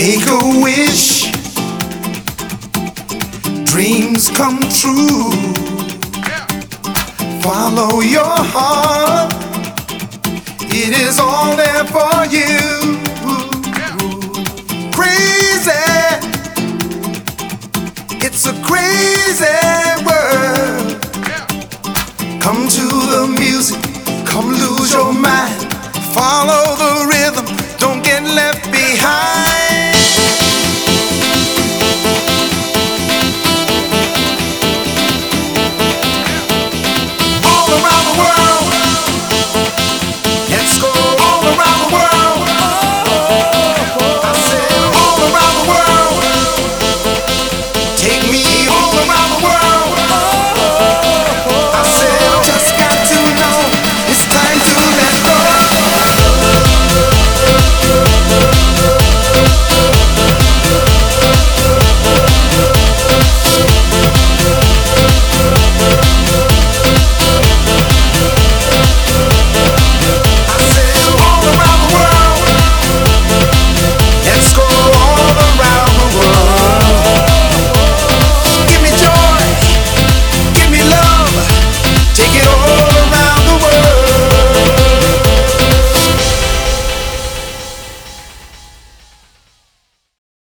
Make a wish, dreams come true. Follow your heart, it is all there for you. Crazy, it's a crazy world. Come to the music, come lose your mind, follow the